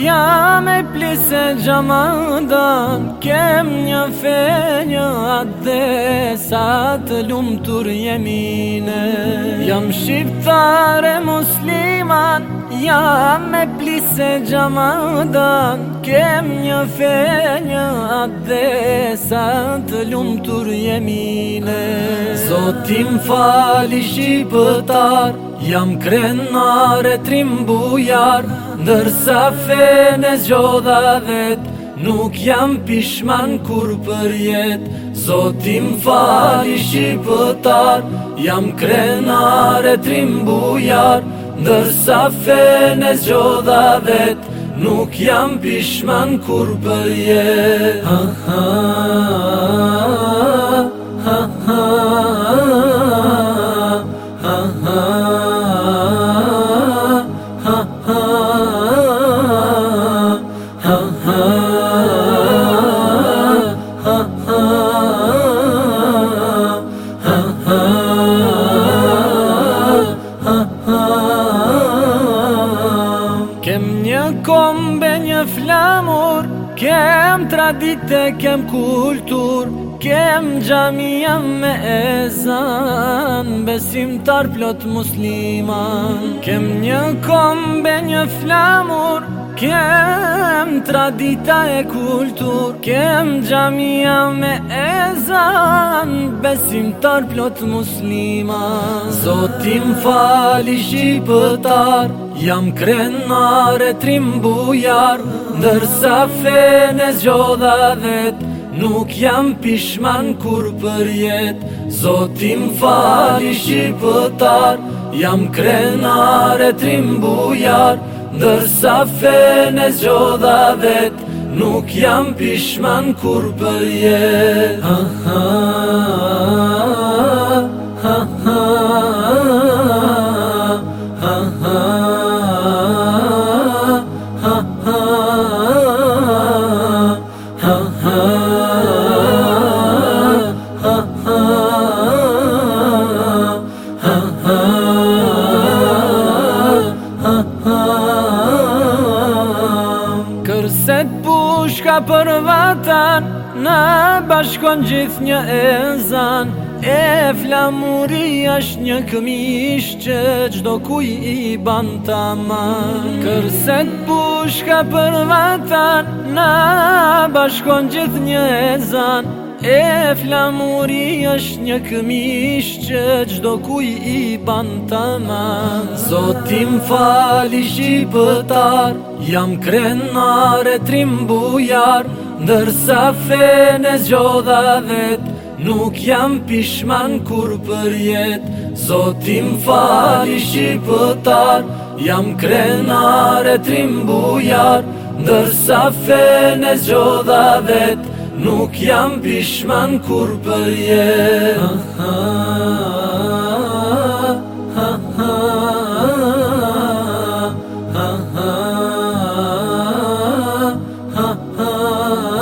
Jam e plisë gjamandan Kem një fenjë atë Sa të lumë tur jemine Jam shqiptare musliman Jam e plisë gjamandan Kem një fenjë atë Sa të lumë tur jemine Zotim fali shqipëtar Jam krenare trim Ndërsa fene zgjodha vet Nuk jam pishman kur për jet Zotim fali shqipëtar Jam krenare trim bujar Ndërsa fene zgjodha vet Nuk jam pishman kur për jet Ha ha ha ha ha ha kombe një flamur Kem tradite, kem kultur Kem gjamia me ezan Besimtar plot musliman Kem një kombe një flamur Kem tradita e kultur Kem gjamia me ezan Besim tar plot muslima Zotim fali shqipëtar Jam krenare trim bujar Ndërsa fene zgjodha vet Nuk jam pishman kur për jet Zotim fali shqipëtar Jam krenare trim bujar Dërsa fene zgjodha vet Nuk jam pishman kur për jet ha ha ha ha ha ha ka për vatan Na bashkon gjith një e zan E flamuri është një këmish që gjdo kuj i ban të aman Kërset pushka për vatan Na bashkon gjith një e zan E flamuri është një këmish që gjdo kuj i ban të man Zotim fali shqipëtar, jam krenare trim bujar Ndërsa fene zgjodha vet, nuk jam pishman kur për jet Zotim fali shqipëtar, jam krenare trim bujar Ndërsa fene zgjodha Nu chiam pishman kur për je ha, ha, ha, ha, ha, ha, ha.